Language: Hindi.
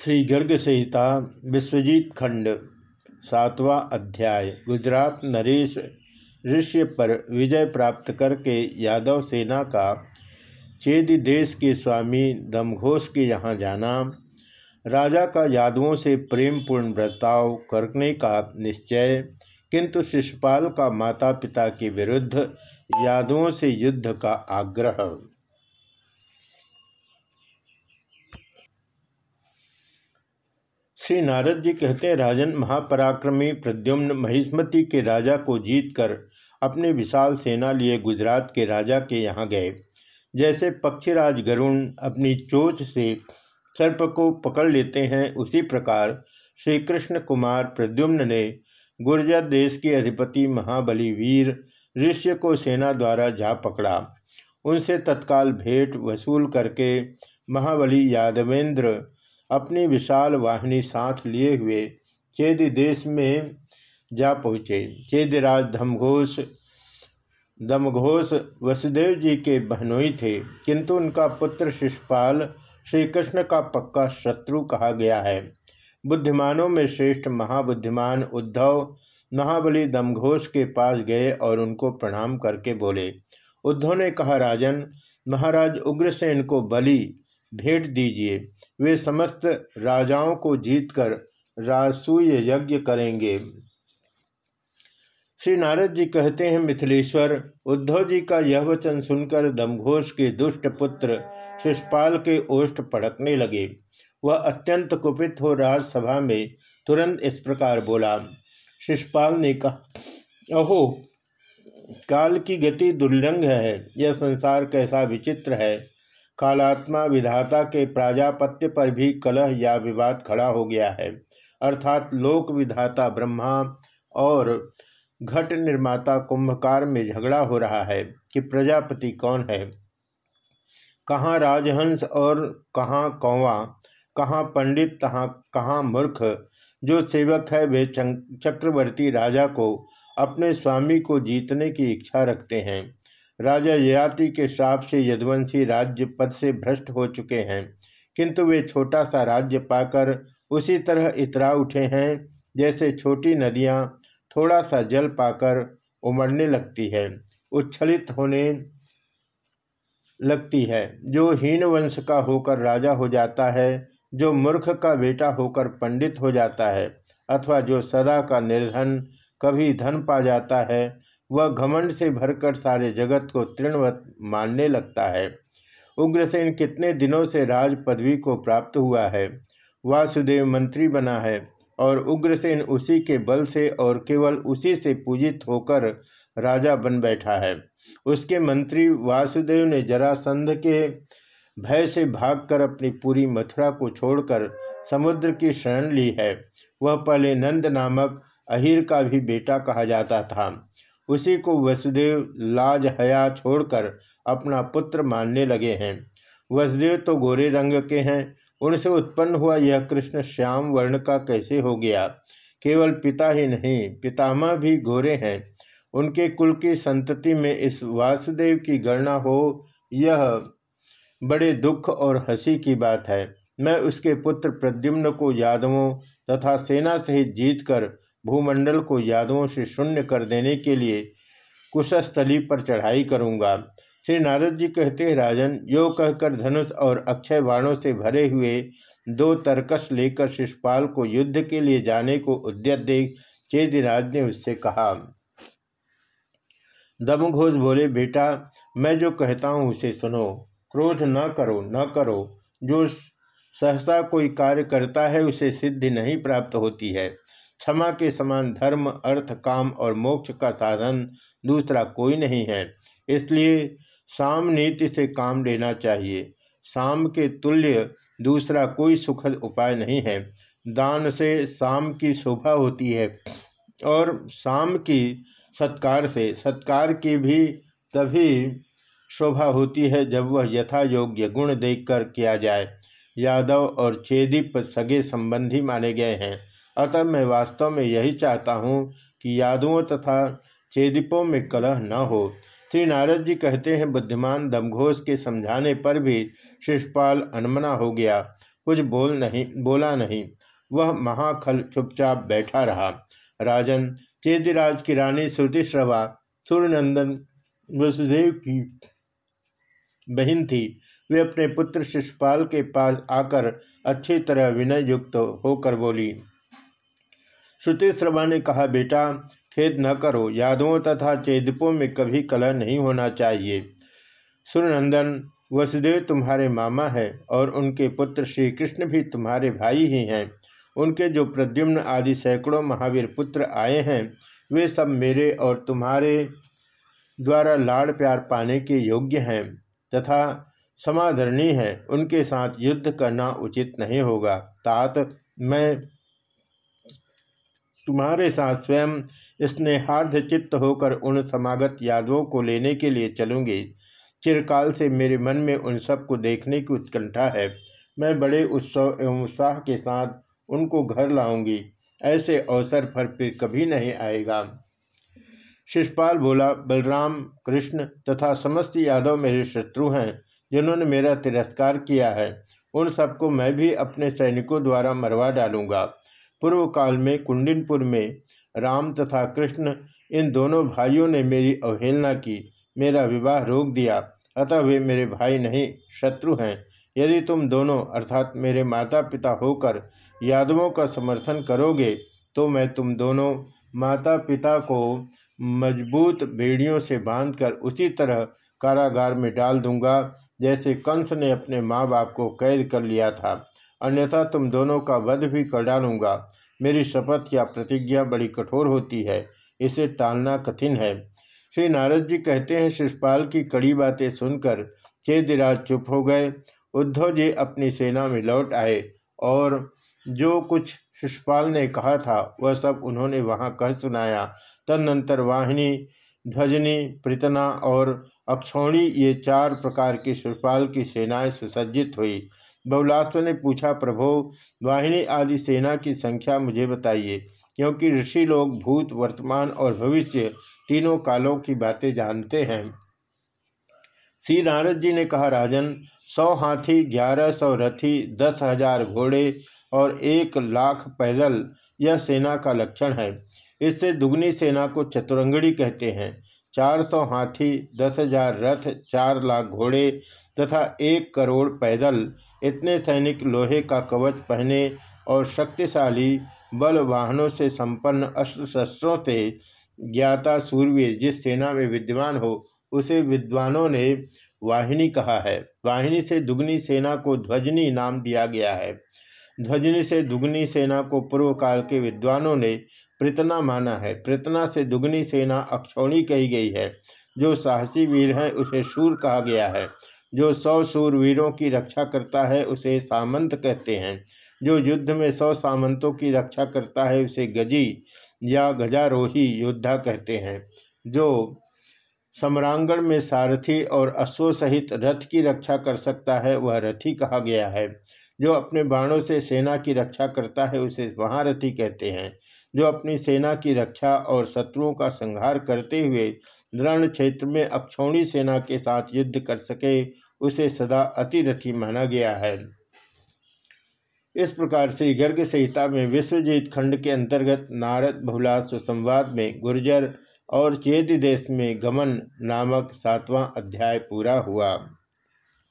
श्री गर्ग संहिता, विश्वजीत खंड, सातवां अध्याय, गुजरात नरेश ऋष्य पर विजय प्राप्त करके यादव सेना का चेद देश के स्वामी दमघोष के यहाँ जाना, राजा का यादवों से प्रेमपूर्ण बर्ताव करने का निश्चय, किंतु शिशुपाल का माता पिता के विरुद्ध यादवों से युद्ध का आग्रह। श्री नारद जी कहते हैं, राजन महापराक्रमी प्रद्युम्न महिष्मति के राजा को जीतकर अपने विशाल सेना लिए गुजरात के राजा के यहाँ गए। जैसे पक्षीराज गरुण अपनी चोच से सर्प को पकड़ लेते हैं, उसी प्रकार श्री कृष्ण कुमार प्रद्युम्न ने गुर्जर देश के अधिपति महाबली वीर ऋष्य को सेना द्वारा जा पकड़ा। उनसे तत्काल भेंट वसूल करके महाबली यादवेंद्र अपनी विशाल वाहिनी साथ लिए हुए चेद देश में जा पहुँचे। चेदराज धमघोष दमघोष वसुदेव जी के बहनोई थे, किंतु उनका पुत्र शिषपाल श्री कृष्ण का पक्का शत्रु कहा गया है। बुद्धिमानों में श्रेष्ठ महाबुद्धिमान उद्धव महाबली दमघोष के पास गए और उनको प्रणाम करके बोले। उद्धव ने कहा, राजन, महाराज उग्रसेन को बलि भेंट दीजिए। वे समस्त राजाओं को जीतकर रासूय यज्ञ करेंगे। श्री नारद जी कहते हैं, मिथिलेश्वर, उद्धव जी का यह वचन सुनकर दमघोष के दुष्ट पुत्र शिषपाल के ओष्ठ पड़कने लगे। वह अत्यंत कुपित हो राजसभा में तुरंत इस प्रकार बोला। शिषपाल ने कहा अहो काल की गति दुर्लंघ है। यह संसार कैसा विचित्र है। कालात्मा विधाता के प्राजापत्य पर भी कलह या विवाद खड़ा हो गया है। अर्थात लोक विधाता ब्रह्मा और घट निर्माता कुंभकार में झगड़ा हो रहा है कि प्रजापति कौन है। कहाँ राजहंस और कहाँ कौवा, कहाँ पंडित, तहाँ कहाँ मूर्ख, जो सेवक है वे चक्रवर्ती राजा को अपने स्वामी को जीतने की इच्छा रखते हैं। राजा ययाति के श्राप से यदुवंशी राज्य पद से भ्रष्ट हो चुके हैं। किंतु वे छोटा सा राज्य पाकर उसी तरह इतरा उठे हैं, जैसे छोटी नदियाँ थोड़ा सा जल पाकर उमड़ने लगती है, उच्छलित होने लगती है। जो हीन वंश का होकर राजा हो जाता है, जो मूर्ख का बेटा होकर पंडित हो जाता है, अथवा जो सदा का निर्धन कभी धन पा जाता है वह घमंड से भरकर सारे जगत को तृणवत मानने लगता है। उग्रसेन कितने दिनों से राज पदवी को प्राप्त हुआ है? वासुदेव मंत्री बना है और उग्रसेन उसी के बल से और केवल उसी से पूजित होकर राजा बन बैठा है। उसके मंत्री वासुदेव ने जरासंध के भय से भागकर अपनी पूरी मथुरा को छोड़कर समुद्र की शरण ली है। वह पहले नंद नामक अहिर का भी बेटा कहा जाता था। उसी को वसुदेव लाज हया छोड़कर अपना पुत्र मानने लगे हैं। वसुदेव तो गोरे रंग के हैं। उनसे उत्पन्न हुआ यह कृष्ण श्याम वर्ण का कैसे हो गया? केवल पिता ही नहीं, पितामह भी गोरे हैं। उनके कुल की संतति में इस वासुदेव की गणना हो, यह बड़े दुख और हँसी की बात है। मैं उसके पुत्र प्रद्युम्न को यादवों तथा सेना सहित जीतकर भूमंडल को यादवों से शून्य कर देने के लिए कुशस्थली पर चढ़ाई करूँगा। श्री नारद जी कहते हैं, राजन, यो कहकर धनुष और अक्षय बाणों से भरे हुए दो तरकस लेकर शिषपाल को युद्ध के लिए जाने को उद्यत देख चेदिराज ने उससे कहा। दमघोष बोले, बेटा, मैं जो कहता हूँ उसे सुनो। क्रोध न करो न करो। जो सहसा कोई कार्य करता है, उसे सिद्धि नहीं प्राप्त होती है। क्षमा के समान धर्म, अर्थ, काम और मोक्ष का साधन दूसरा कोई नहीं है। इसलिए साम नीति से काम लेना चाहिए। साम के तुल्य दूसरा कोई सुखद उपाय नहीं है। दान से साम की शोभा होती है और शाम की सत्कार से, सत्कार की भी तभी शोभा होती है जब वह यथा योग्य गुण देखकर किया जाए। यादव और चेदीप सगे संबंधी माने गए हैं। अतः मैं वास्तव में यही चाहता हूँ कि यादवों तथा चेदिपों में कलह न हो। श्री नारद जी कहते हैं, बुद्धिमान दमघोष के समझाने पर भी शिषपाल अनमना हो गया। कुछ बोल नहीं, बोला नहीं। वह महाखल चुपचाप बैठा रहा। राजन, चेदिराज की रानी श्रुतिश्रवा सूर्यनंदन, वसुदेव की बहन थी। वे अपने पुत्र शिषपाल के पास आकर अच्छी तरह विनय युक्त होकर बोली श्रुति श्रवा ने कहा, बेटा, खेद न करो। यादवों तथा चेदपों में कभी कलह नहीं होना चाहिए। सुरनंदन वसुदेव तुम्हारे मामा है और उनके पुत्र श्री कृष्ण भी तुम्हारे भाई ही हैं। उनके जो प्रद्युम्न आदि सैकड़ों महावीर पुत्र आए हैं, वे सब मेरे और तुम्हारे द्वारा लाड़ प्यार पाने के योग्य हैं तथा समाधरणी है। उनके साथ युद्ध करना उचित नहीं होगा। तात, मैं तुम्हारे साथ स्वयं स्नेहार्ध चित्त होकर उन समागत यादवों को लेने के लिए चलूँगी। चिरकाल से मेरे मन में उन सबको देखने की उत्कंठा है। मैं बड़े उत्सव एवं उत्साह के साथ उनको घर लाऊँगी। ऐसे अवसर पर फिर कभी नहीं आएगा। शिषपाल बोला, बलराम, कृष्ण तथा समस्त यादव मेरे शत्रु हैं, जिन्होंने मेरा तिरस्कार किया है। उन सबको मैं भी अपने सैनिकों द्वारा मरवा डालूँगा। पूर्व काल में कुंडिनपुर में राम तथा कृष्ण, इन दोनों भाइयों ने मेरी अवहेलना की। मेरा विवाह रोक दिया, अतः वे मेरे भाई नहीं, शत्रु हैं। यदि तुम दोनों, अर्थात मेरे माता पिता होकर यादवों का समर्थन करोगे तो मैं तुम दोनों माता पिता को मज़बूत बेड़ियों से बांधकर उसी तरह कारागार में डाल दूँगा, जैसे कंस ने अपने माँ बाप को कैद कर लिया था। अन्यथा तुम दोनों का वध भी कर डालूँगा। मेरी शपथ या प्रतिज्ञा बड़ी कठोर होती है, इसे टालना कठिन है। श्री नारद जी कहते हैं, शिषपाल की कड़ी बातें सुनकर चेदिराज चुप हो गए। उद्धव जी अपनी सेना में लौट आए और जो कुछ शिषपाल ने कहा था, वह सब उन्होंने वहाँ कह सुनाया। तदनंतर वाहिनी, ध्वजनी, प्रीतना और अक्षौणी, ये चार प्रकार की शिषपाल की सेनाएँ सुसज्जित हुई। बहुलास्व ने पूछा, प्रभो, वाहिनी आदि सेना की संख्या मुझे बताइए, क्योंकि ऋषि लोग भूत, वर्तमान और भविष्य तीनों कालों की बातें जानते हैं। श्री नारद जी ने कहा, राजन, सौ हाथी, ग्यारह सौ रथी, दस हज़ार घोड़े और एक लाख पैदल यह सेना का लक्षण है। इससे दुगनी सेना को चतुरंगड़ी कहते हैं। चार सौ हाथी, दस हज़ार रथ, चार लाख घोड़े तथा एक करोड़ पैदल इतने सैनिक लोहे का कवच पहने और शक्तिशाली बल वाहनों से संपन्न अस्त्र शस्त्रों से ज्ञाता सूर्य जिस सेना में विद्यमान हो, उसे विद्वानों ने वाहिनी कहा है। वाहिनी से दुगनी सेना को ध्वजनी नाम दिया गया है। ध्वजनी से दुगनी सेना को पूर्व काल के विद्वानों ने प्रितना माना है। प्रितना से दुगनी सेना अक्षौणी कही गई है, जो साहसी वीर है, उसे शूर कहा गया है। जो सौ सूर वीरों की रक्षा करता है, उसे सामंत कहते हैं। जो युद्ध में सौ सामंतों की रक्षा करता है, उसे गजी या गजारोही योद्धा कहते हैं। जो सम्रांगण में सारथी और अश्व सहित रथ की रक्षा कर सकता है, वह रथी कहा गया है। जो अपने बाणों से सेना की रक्षा करता है, उसे महारथी कहते हैं। जो अपनी सेना की रक्षा और शत्रुओं का संहार करते हुए रण क्षेत्र में अक्षौणी सेना के साथ युद्ध कर सके, उसे सदा अतिरथी माना गया है। इस प्रकार श्री गर्ग संहिता में विश्वजीत खंड के अंतर्गत नारद बहुलास्व संवाद में गुर्जर और चेद देश में गमन नामक सातवां अध्याय पूरा हुआ।